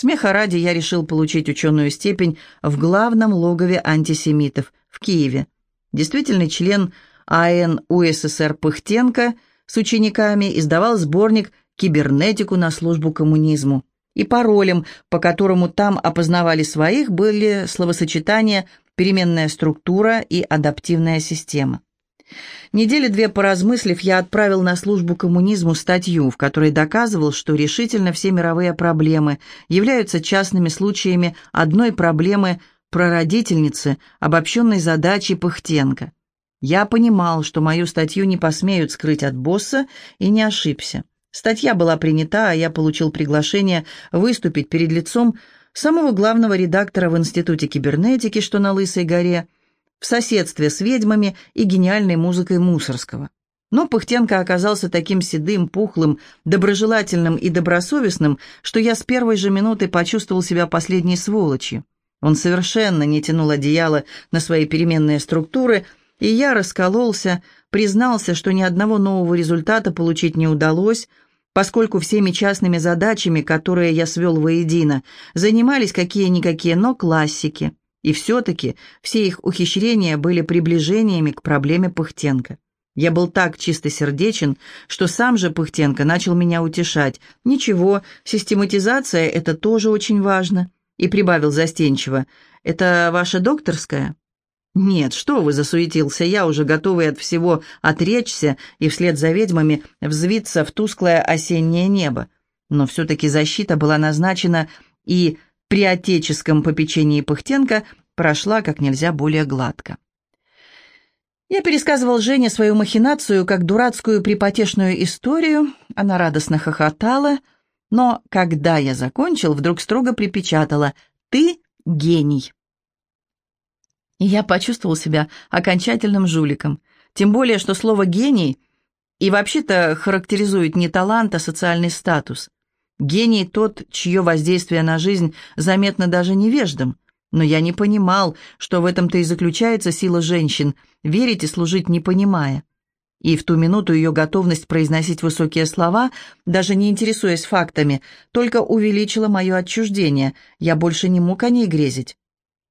Смеха ради я решил получить ученую степень в главном логове антисемитов в Киеве. Действительный член АН УССР Пыхтенко с учениками издавал сборник «Кибернетику на службу коммунизму». И паролем, по которому там опознавали своих, были словосочетания «переменная структура» и «адаптивная система». Недели две поразмыслив, я отправил на службу коммунизму статью, в которой доказывал, что решительно все мировые проблемы являются частными случаями одной проблемы прародительницы, обобщенной задачи Пыхтенко. Я понимал, что мою статью не посмеют скрыть от босса, и не ошибся. Статья была принята, а я получил приглашение выступить перед лицом самого главного редактора в Институте кибернетики, что на Лысой горе – в соседстве с ведьмами и гениальной музыкой Мусорского. Но Пыхтенко оказался таким седым, пухлым, доброжелательным и добросовестным, что я с первой же минуты почувствовал себя последней сволочью. Он совершенно не тянул одеяло на свои переменные структуры, и я раскололся, признался, что ни одного нового результата получить не удалось, поскольку всеми частными задачами, которые я свел воедино, занимались какие-никакие, но классики – и все-таки все их ухищрения были приближениями к проблеме Пыхтенко. Я был так чистосердечен, что сам же Пыхтенко начал меня утешать. «Ничего, систематизация — это тоже очень важно». И прибавил застенчиво. «Это ваша докторская?» «Нет, что вы, засуетился я, уже готовый от всего отречься и вслед за ведьмами взвиться в тусклое осеннее небо. Но все-таки защита была назначена, и при отеческом попечении Пыхтенко прошла как нельзя более гладко. Я пересказывал Жене свою махинацию как дурацкую припотешную историю, она радостно хохотала, но когда я закончил, вдруг строго припечатала «Ты гений». И я почувствовал себя окончательным жуликом, тем более, что слово «гений» и вообще-то характеризует не талант, а социальный статус. Гений тот, чье воздействие на жизнь заметно даже невеждам. Но я не понимал, что в этом-то и заключается сила женщин – верить и служить не понимая. И в ту минуту ее готовность произносить высокие слова, даже не интересуясь фактами, только увеличила мое отчуждение. Я больше не мог о ней грезить.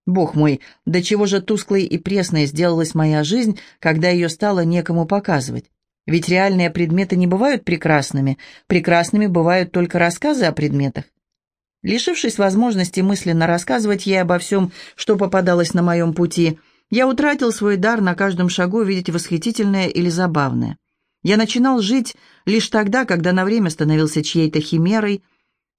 Бог мой, до чего же тусклой и пресной сделалась моя жизнь, когда ее стало некому показывать. Ведь реальные предметы не бывают прекрасными, прекрасными бывают только рассказы о предметах. Лишившись возможности мысленно рассказывать ей обо всем, что попадалось на моем пути, я утратил свой дар на каждом шагу видеть восхитительное или забавное. Я начинал жить лишь тогда, когда на время становился чьей-то химерой,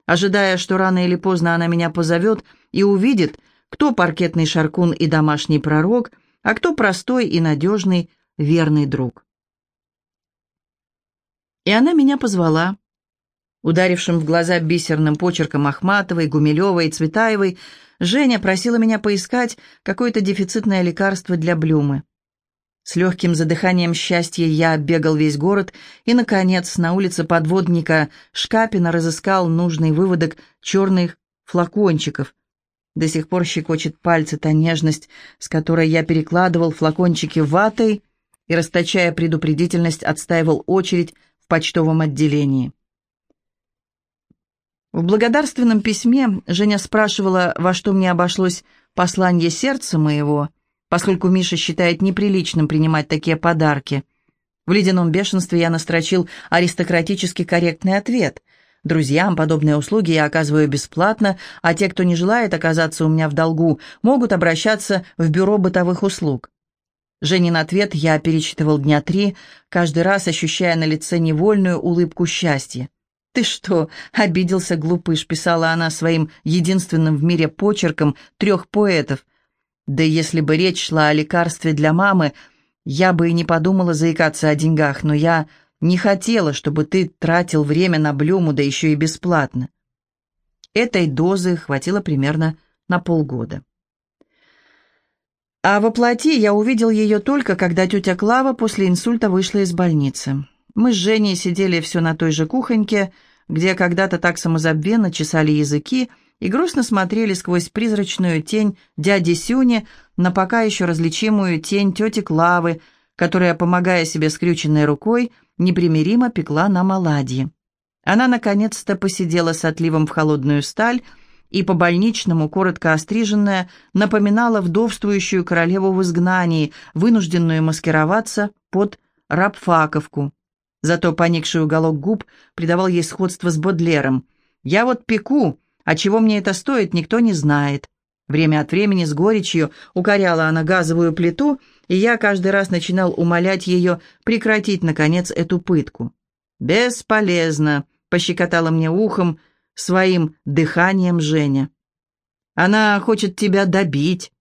ожидая, что рано или поздно она меня позовет и увидит, кто паркетный шаркун и домашний пророк, а кто простой и надежный верный друг. И она меня позвала. Ударившим в глаза бисерным почерком Ахматовой, Гумилевой и Цветаевой, Женя просила меня поискать какое-то дефицитное лекарство для Блюмы. С легким задыханием счастья я бегал весь город и, наконец, на улице подводника Шкапина разыскал нужный выводок черных флакончиков. До сих пор щекочет пальцы та нежность, с которой я перекладывал флакончики ватой и, расточая предупредительность, отстаивал очередь почтовом отделении. В благодарственном письме Женя спрашивала, во что мне обошлось послание сердца моего, поскольку Миша считает неприличным принимать такие подарки. В ледяном бешенстве я настрочил аристократически корректный ответ. Друзьям подобные услуги я оказываю бесплатно, а те, кто не желает оказаться у меня в долгу, могут обращаться в бюро бытовых услуг. Женин ответ я перечитывал дня три, каждый раз ощущая на лице невольную улыбку счастья. «Ты что, обиделся, глупыш?» — писала она своим единственным в мире почерком трех поэтов. «Да если бы речь шла о лекарстве для мамы, я бы и не подумала заикаться о деньгах, но я не хотела, чтобы ты тратил время на блюму, да еще и бесплатно». Этой дозы хватило примерно на полгода. А во плоти я увидел ее только, когда тетя Клава после инсульта вышла из больницы. Мы с Женей сидели все на той же кухоньке, где когда-то так самозабвенно чесали языки и грустно смотрели сквозь призрачную тень дяди Сюни на пока еще различимую тень тети Клавы, которая, помогая себе скрюченной рукой, непримиримо пекла нам оладьи. Она наконец-то посидела с отливом в холодную сталь и по-больничному, коротко остриженная, напоминала вдовствующую королеву в изгнании, вынужденную маскироваться под рабфаковку. Зато поникший уголок губ придавал ей сходство с Бодлером. «Я вот пеку, а чего мне это стоит, никто не знает». Время от времени с горечью укоряла она газовую плиту, и я каждый раз начинал умолять ее прекратить, наконец, эту пытку. «Бесполезно», — пощекотала мне ухом своим дыханием Женя. «Она хочет тебя добить».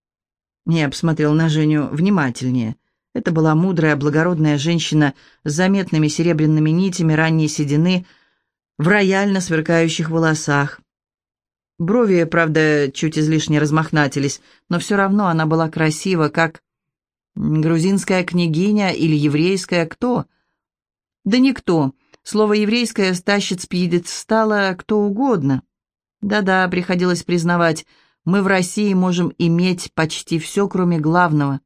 Я посмотрел на Женю внимательнее. Это была мудрая, благородная женщина с заметными серебряными нитями ранней седины в рояльно сверкающих волосах. Брови, правда, чуть излишне размахнатились, но все равно она была красива, как грузинская княгиня или еврейская кто? Да никто. Слово «еврейское» стащит с пьедестала кто угодно. Да-да, приходилось признавать, мы в России можем иметь почти все, кроме главного.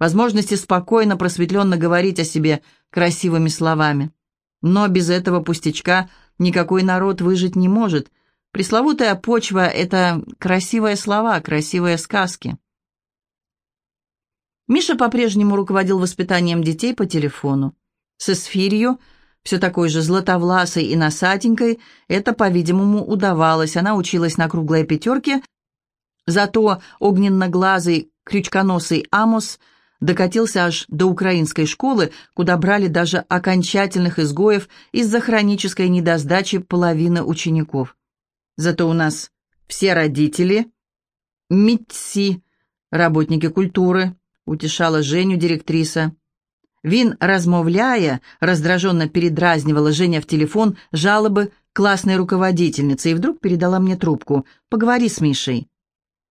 Возможности спокойно, просветленно говорить о себе красивыми словами. Но без этого пустячка никакой народ выжить не может. Пресловутая почва — это красивые слова, красивые сказки. Миша по-прежнему руководил воспитанием детей по телефону. С Эсфирью — все такой же златовласой и носатенькой, это, по-видимому, удавалось. Она училась на круглой пятерке, зато огненно-глазый, крючконосый Амос докатился аж до украинской школы, куда брали даже окончательных изгоев из-за хронической недосдачи половины учеников. Зато у нас все родители, МИТСИ, работники культуры, утешала Женю директриса. Він, размовляя, раздраженно передразнивала Женя в телефон жалобы классной руководительницы и вдруг передала мне трубку. «Поговори с Мишей».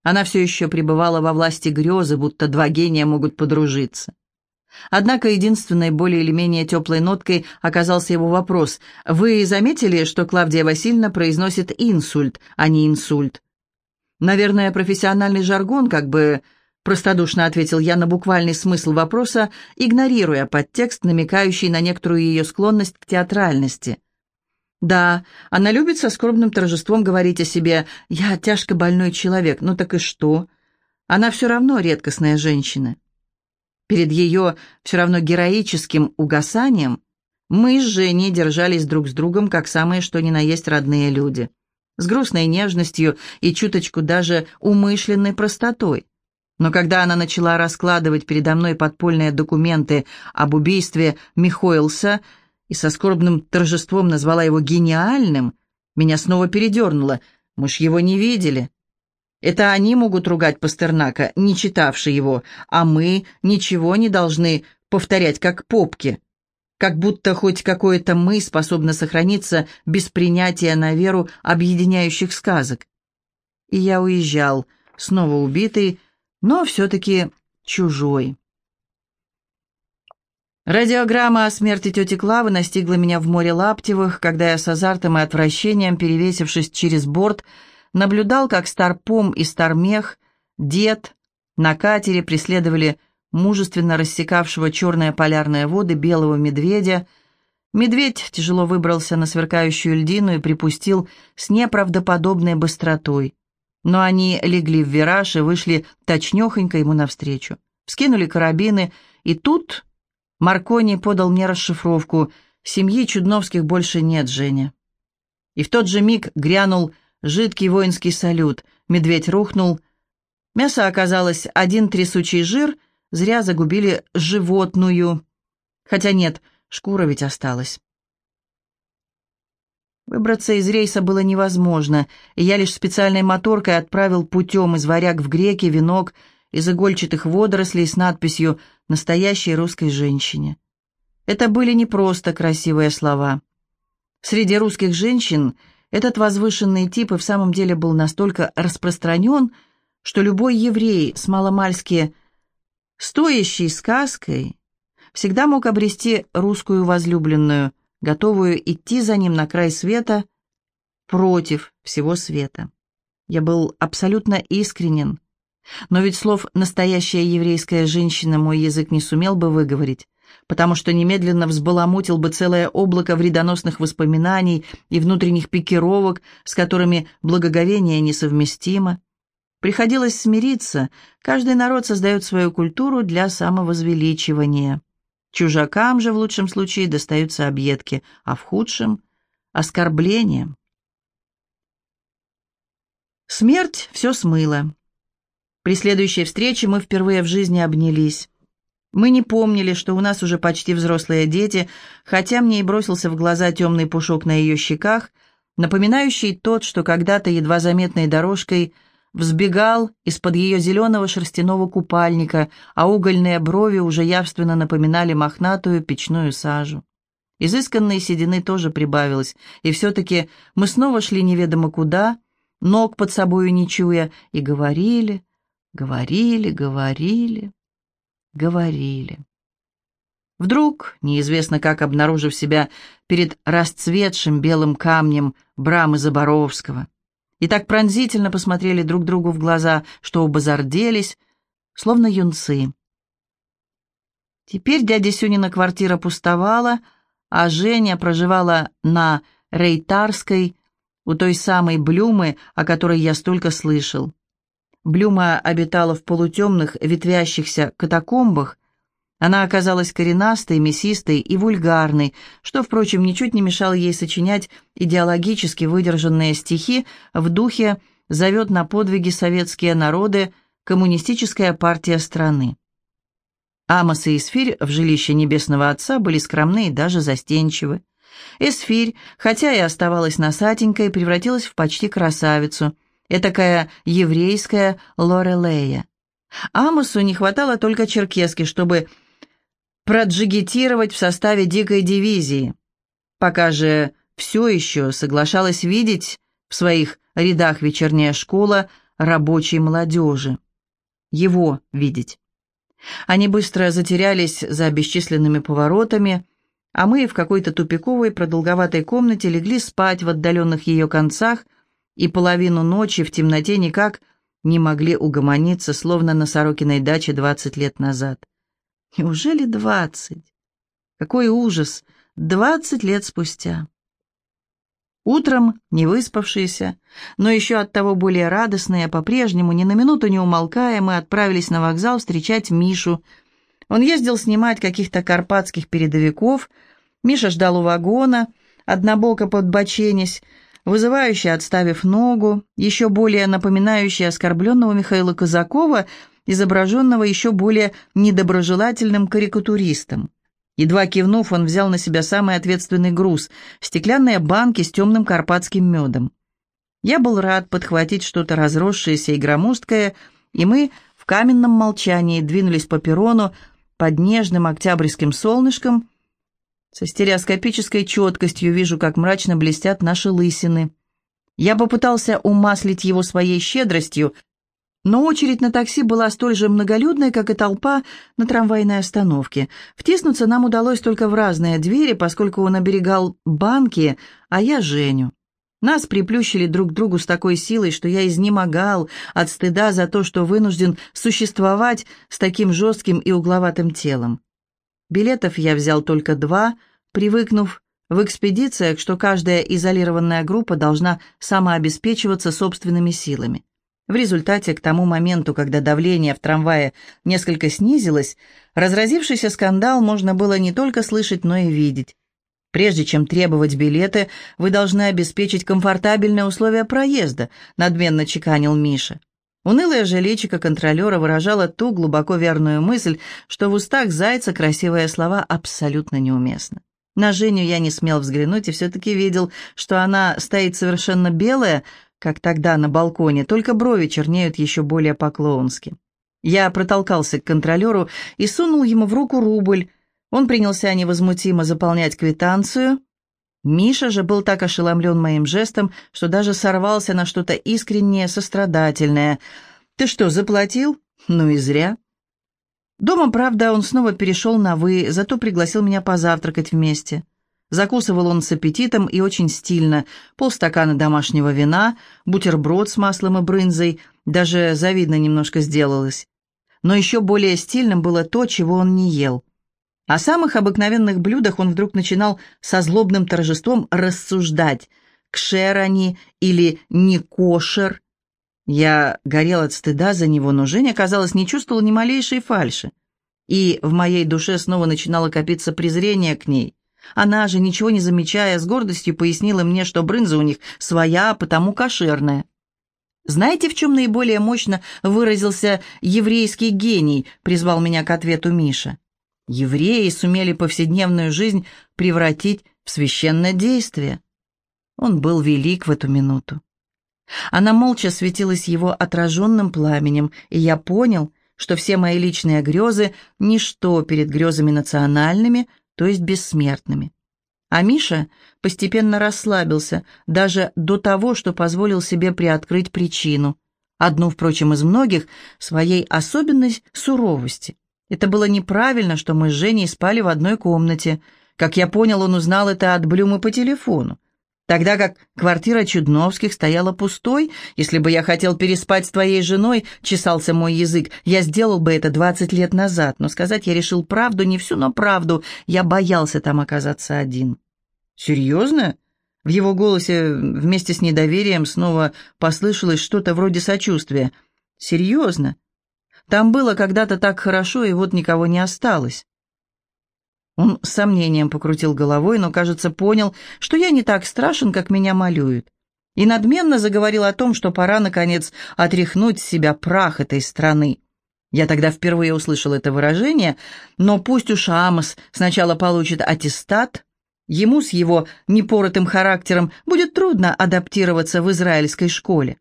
Она все еще пребывала во власти грезы, будто два гения могут подружиться. Однако единственной более или менее теплой ноткой оказался его вопрос. «Вы заметили, что Клавдия Васильевна произносит инсульт, а не инсульт?» Наверное, профессиональный жаргон как бы Простодушно ответил я на буквальный смысл вопроса, игнорируя подтекст, намекающий на некоторую ее склонность к театральности. Да, она любит со скорбным торжеством говорить о себе «я тяжко больной человек», ну так и что? Она все равно редкостная женщина. Перед ее все равно героическим угасанием мы с Женей держались друг с другом, как самые что ни на есть родные люди, с грустной нежностью и чуточку даже умышленной простотой. Но когда она начала раскладывать передо мной подпольные документы об убийстве Михоэлса и со скорбным торжеством назвала его гениальным, меня снова передернуло. Мы ж его не видели. Это они могут ругать Пастернака, не читавший его, а мы ничего не должны повторять как попки. Как будто хоть какое-то «мы» способно сохраниться без принятия на веру объединяющих сказок. И я уезжал, снова убитый, но все-таки чужой. Радиограмма о смерти тети Клавы настигла меня в море Лаптевых, когда я с азартом и отвращением, перевесившись через борт, наблюдал, как Старпом и Стармех, дед, на катере преследовали мужественно рассекавшего черные полярные воды белого медведя. Медведь тяжело выбрался на сверкающую льдину и припустил с неправдоподобной быстротой. Но они легли в вираж и вышли точнёхонько ему навстречу. Вскинули карабины, и тут Маркони подал мне расшифровку «Семьи Чудновских больше нет, Женя». И в тот же миг грянул жидкий воинский салют. Медведь рухнул. Мясо оказалось один трясучий жир, зря загубили животную. Хотя нет, шкура ведь осталась. Выбраться из рейса было невозможно, и я лишь специальной моторкой отправил путем из варяг в греки венок из игольчатых водорослей с надписью «Настоящей русской женщине». Это были не просто красивые слова. Среди русских женщин этот возвышенный тип и в самом деле был настолько распространен, что любой еврей с маломальски стоящей сказкой всегда мог обрести русскую возлюбленную – готовую идти за ним на край света против всего света. Я был абсолютно искренен, но ведь слов «настоящая еврейская женщина» мой язык не сумел бы выговорить. потому что немедленно взбаламутил бы целое облако вредоносных воспоминаний и внутренних пикировок, с которыми благоговение несовместимо. Приходилось смириться, каждый народ создает свою культуру для самовозвеличивания. Чужакам же в лучшем случае достаются объедки, а в худшем — оскорбления. Смерть все смыла. При следующей встрече мы впервые в жизни обнялись. Мы не помнили, что у нас уже почти взрослые дети, хотя мне и бросился в глаза темный пушок на ее щеках, напоминающий тот, что когда-то едва заметной дорожкой взбегал из-под ее зеленого шерстяного купальника, а угольные брови уже явственно напоминали мохнатую печную сажу. Изысканной седины тоже прибавилось, и все-таки мы снова шли неведомо куда, ног под собою не чуя, и говорили, говорили, говорили, говорили. Вдруг, неизвестно как обнаружив себя перед расцветшим белым камнем брамы Заборовского, и так пронзительно посмотрели друг другу в глаза, что оба зарделись, словно юнцы. Теперь дядя Сюнина квартира пустовала, а Женя проживала на Рейтарской, у той самой Блюмы, о которой я столько слышал. Блюма обитала в полутемных ветвящихся катакомбах. Она оказалась коренастой, мясистой и вульгарной, что, впрочем, ничуть не мешало ей сочинять идеологически выдержанные стихи в духе «Зовет на подвиги советские народы коммунистическая партия страны». Амос и Исфирь в жилище Небесного Отца были скромны и даже застенчивы. Эсфирь, хотя и оставалась носатенькой, превратилась в почти красавицу, этакая еврейская Лорелея. Амосу не хватало только черкески, чтобы проджигитировать в составе дикой дивизии. Пока же все еще соглашалась видеть в своих рядах вечерняя школа рабочей молодежи. Его видеть. Они быстро затерялись за бесчисленными поворотами, а мы в какой-то тупиковой продолговатой комнате легли спать в отдаленных ее концах и половину ночи в темноте никак не могли угомониться, словно на Сорокиной даче двадцать лет назад. Неужели двадцать? Какой ужас! Двадцать лет спустя. Утром, не выспавшиеся, но еще от того более радостные, по-прежнему, ни на минуту не умолкая, мы отправились на вокзал встречать Мишу. Он ездил снимать каких-то карпатских передовиков — Миша ждал у вагона, однобоко подбоченясь, вызывающе отставив ногу, еще более напоминающий оскорбленного Михаила Казакова, изображенного еще более недоброжелательным карикатуристом. Едва кивнув, он взял на себя самый ответственный груз — стеклянные банки с темным карпатским медом. Я был рад подхватить что-то разросшееся и громоздкое, и мы в каменном молчании двинулись по перрону под нежным октябрьским солнышком — со стереоскопической четкостью вижу, как мрачно блестят наши лысины. Я попытался умаслить его своей щедростью, но очередь на такси была столь же многолюдной, как и толпа на трамвайной остановке. Втиснуться нам удалось только в разные двери, поскольку он оберегал банки, а я Женю. Нас приплющили друг к другу с такой силой, что я изнемогал от стыда за то, что вынужден существовать с таким жестким и угловатым телом. Билетов я взял только два, привыкнув в экспедициях, что каждая изолированная группа должна самообеспечиваться собственными силами. В результате, к тому моменту, когда давление в трамвае несколько снизилось, разразившийся скандал можно было не только слышать, но и видеть. Прежде чем требовать билеты, вы должны обеспечить комфортабельные условия проезда, надменно чеканил Миша. Унылое же контролера выражало ту глубоко верную мысль, что в устах зайца красивые слова абсолютно неуместны. На Женю я не смел взглянуть и все-таки видел, что она стоит совершенно белая, как тогда на балконе, только брови чернеют еще более по-клоунски. Я протолкался к контролеру и сунул ему в руку рубль. Он принялся невозмутимо заполнять квитанцию, Миша же был так ошеломлен моим жестом, что даже сорвался на что-то искреннее, сострадательное. «Ты что, заплатил? Ну и зря». Дома, правда, он снова перешел на «вы», зато пригласил меня позавтракать вместе. Закусывал он с аппетитом и очень стильно. Полстакана домашнего вина, бутерброд с маслом и брынзой, даже завидно немножко сделалось. Но еще более стильным было то, чего он не ел. О самых обыкновенных блюдах он вдруг начинал со злобным торжеством рассуждать, кшер они или не кошер. Я горел от стыда за него, но Женя, казалось, не чувствовала ни малейшей фальши. И в моей душе снова начинало копиться презрение к ней. Она же, ничего не замечая, с гордостью пояснила мне, что брынза у них своя, а потому кошерная. «Знаете, в чем наиболее мощно выразился еврейский гений?» — призвал меня к ответу Миша. Евреи сумели повседневную жизнь превратить в священное действие. Он был велик в эту минуту. Она молча светилась его отраженным пламенем, и я понял, что все мои личные грезы — ничто перед грезами национальными, то есть бессмертными. А Миша постепенно расслабился, даже до того, что позволил себе приоткрыть причину, одну, впрочем, из многих, своей особенной суровости. Это было неправильно, что мы с Женей спали в одной комнате. Как я понял, он узнал это от Блюмы по телефону. Тогда как квартира Чудновских стояла пустой, если бы я хотел переспать с твоей женой, чесался мой язык, я сделал бы это двадцать лет назад, но сказать я решил правду, не всю, но правду, я боялся там оказаться один. «Серьезно?» В его голосе вместе с недоверием снова послышалось что-то вроде сочувствия. «Серьезно? Там было когда-то так хорошо, и вот никого не осталось». Он с сомнением покрутил головой, но, кажется, понял, что я не так страшен, как меня малюют. И надменно заговорил о том, что пора, наконец, отряхнуть с себя прах этой страны. Я тогда впервые услышал это выражение, но пусть уж Амос сначала получит аттестат, ему с его непоротым характером будет трудно адаптироваться в израильской школе.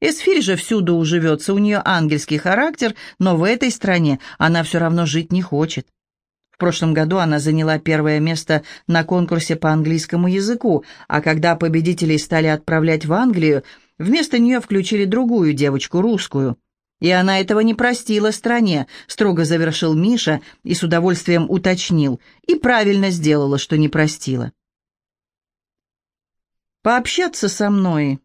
Эсфирь же всюду уживется, у нее ангельский характер, но в этой стране она все равно жить не хочет. В прошлом году она заняла первое место на конкурсе по английскому языку, а когда победителей стали отправлять в Англию, вместо нее включили другую девочку, русскую. И она этого не простила стране, строго завершил Миша и с удовольствием уточнил, и правильно сделала, что не простила. Пообщаться со мной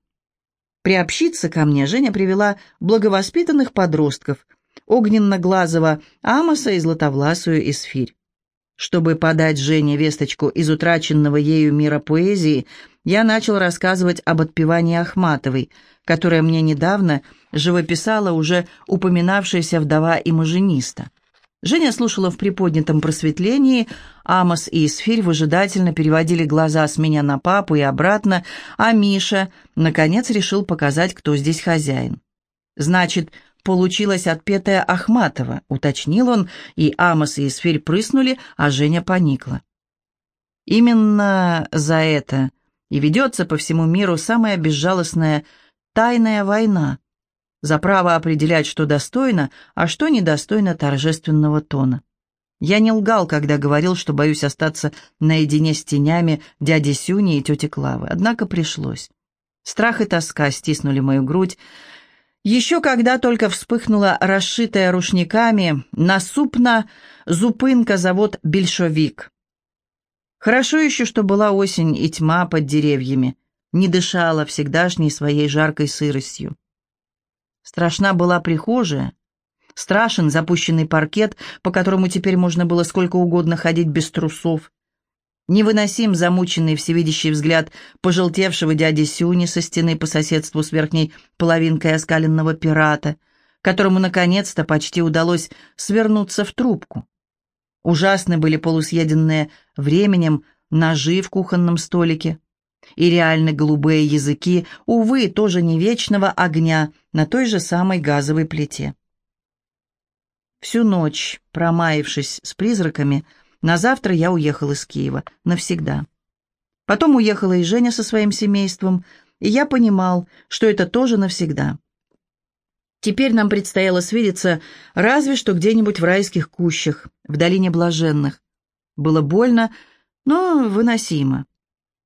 Приобщиться ко мне Женя привела благовоспитанных подростков, огненно-глазого Амоса и златовласую Эсфирь. Чтобы подать Жене весточку из утраченного ею мира поэзии, я начал рассказывать об отпевании Ахматовой, которая мне недавно живописала уже упоминавшаяся вдова и мажениста. Женя слушала в приподнятом просветлении, Амос и Исфирь выжидательно переводили глаза с меня на папу и обратно, а Миша, наконец, решил показать, кто здесь хозяин. «Значит, получилось отпетая Ахматова», — уточнил он, и Амос и Исфирь прыснули, а Женя поникла. Именно за это и ведется по всему миру самая безжалостная тайная война, за право определять, что достойно, а что недостойно торжественного тона. Я не лгал, когда говорил, что боюсь остаться наедине с тенями дяди Сюни и тети Клавы, однако пришлось. Страх и тоска стиснули мою грудь. Еще когда только вспыхнула расшитая рушниками насупно зупынка завод «Бельшовик». Хорошо еще, что была осень и тьма под деревьями, не дышала всегдашней своей жаркой сыростью. Страшна была прихожая, страшен запущенный паркет, по которому теперь можно было сколько угодно ходить без трусов. Невыносим замученный всевидящий взгляд пожелтевшего дяди Сюни со стены по соседству с верхней половинкой оскаленного пирата, которому наконец-то почти удалось свернуться в трубку. Ужасны были полусъеденные временем ножи в кухонном столике, и реально голубые языки, увы, тоже не вечного огня на той же самой газовой плите. Всю ночь, промаявшись с призраками, на завтра я уехал из Киева навсегда. Потом уехала и Женя со своим семейством, и я понимал, что это тоже навсегда. Теперь нам предстояло свидеться разве что где-нибудь в райских кущах, в долине блаженных. Было больно, но выносимо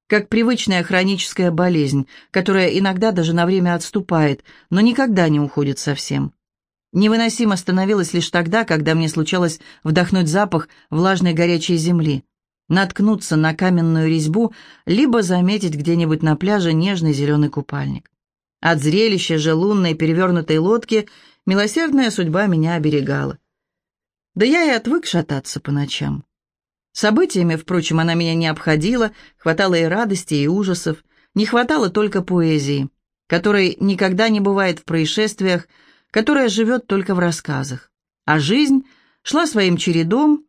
как привычная хроническая болезнь, которая иногда даже на время отступает, но никогда не уходит совсем. Невыносимо становилось лишь тогда, когда мне случалось вдохнуть запах влажной горячей земли, наткнуться на каменную резьбу, либо заметить где-нибудь на пляже нежный зеленый купальник. От зрелища же лунной перевернутой лодки милосердная судьба меня оберегала. Да я и отвык шататься по ночам. Событиями, впрочем, она меня не обходила, хватало и радости, и ужасов, не хватало только поэзии, которой никогда не бывает в происшествиях, которая живет только в рассказах. А жизнь шла своим чередом,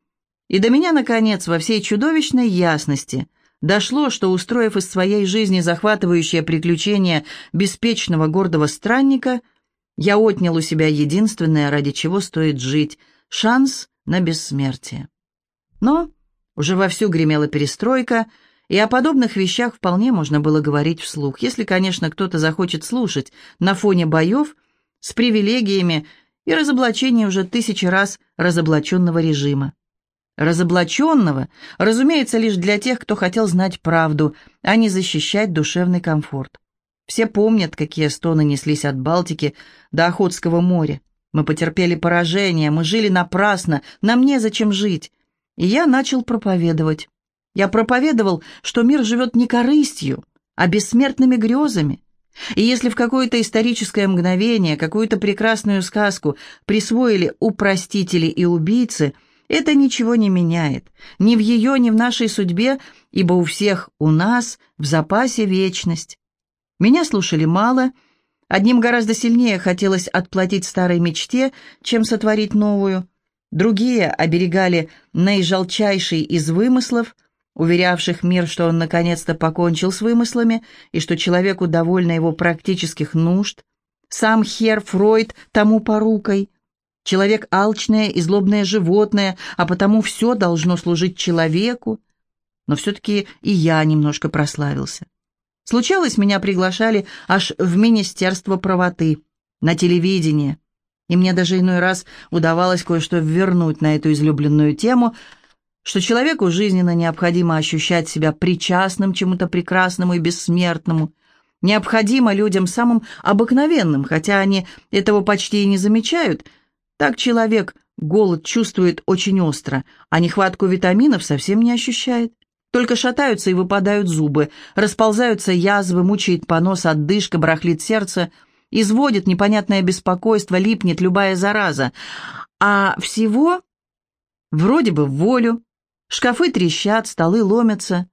и до меня, наконец, во всей чудовищной ясности дошло, что, устроив из своей жизни захватывающее приключение беспечного гордого странника, я отнял у себя единственное, ради чего стоит жить — шанс на бессмертие. Но уже вовсю гремела перестройка, и о подобных вещах вполне можно было говорить вслух, если, конечно, кто-то захочет слушать на фоне боев с привилегиями и разоблачения уже тысячи раз разоблаченного режима. Разоблаченного, разумеется, лишь для тех, кто хотел знать правду, а не защищать душевный комфорт. Все помнят, какие стоны неслись от Балтики до Охотского моря. Мы потерпели поражение, мы жили напрасно, нам незачем жить. И я начал проповедовать. Я проповедовал, что мир живет не корыстью, а бессмертными грезами. И если в какое-то историческое мгновение какую-то прекрасную сказку присвоили упростители и убийцы, это ничего не меняет. Ни в ее, ни в нашей судьбе, ибо у всех у нас в запасе вечность. Меня слушали мало, одним гораздо сильнее хотелось отплатить старой мечте, чем сотворить новую. Другие оберегали наижалчайший из вымыслов – уверявших мир, что он наконец-то покончил с вымыслами и что человеку довольно его практических нужд. Сам Хер Фройд тому порукой. Человек алчное и злобное животное, а потому все должно служить человеку. Но все-таки и я немножко прославился. Случалось, меня приглашали аж в Министерство правоты, на телевидение. И мне даже иной раз удавалось кое-что вернуть на эту излюбленную тему – что человеку жизненно необходимо ощущать себя причастным чему-то прекрасному и бессмертному, необходимо людям самым обыкновенным, хотя они этого почти и не замечают, так человек голод чувствует очень остро, а нехватку витаминов совсем не ощущает. Только шатаются и выпадают зубы, расползаются язвы, мучает понос, отдышка, барахлит сердце, изводит непонятное беспокойство, липнет любая зараза. А всего вроде бы в волю, Шкафы трещат, столы ломятся.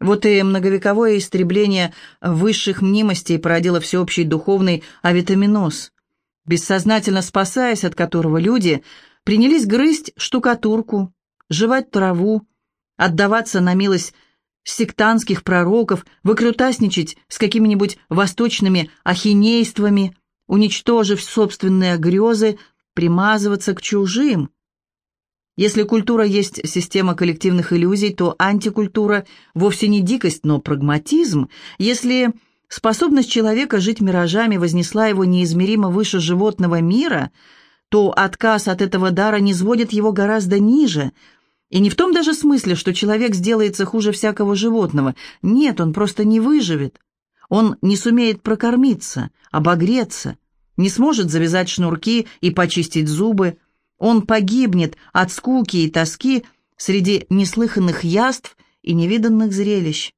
Вот и многовековое истребление высших мнимостей породило всеобщий духовный авитаминоз, бессознательно спасаясь от которого люди принялись грызть штукатурку, жевать траву, отдаваться на милость сектантских пророков, выкрутасничать с какими-нибудь восточными ахинействами, уничтожив собственные грезы, примазываться к чужим, если культура есть система коллективных иллюзий, то антикультура вовсе не дикость, но прагматизм. Если способность человека жить миражами вознесла его неизмеримо выше животного мира, то отказ от этого дара не сводит его гораздо ниже. И не в том даже смысле, что человек сделается хуже всякого животного. Нет, он просто не выживет. Он не сумеет прокормиться, обогреться, не сможет завязать шнурки и почистить зубы, он погибнет от скуки и тоски среди неслыханных яств и невиданных зрелищ.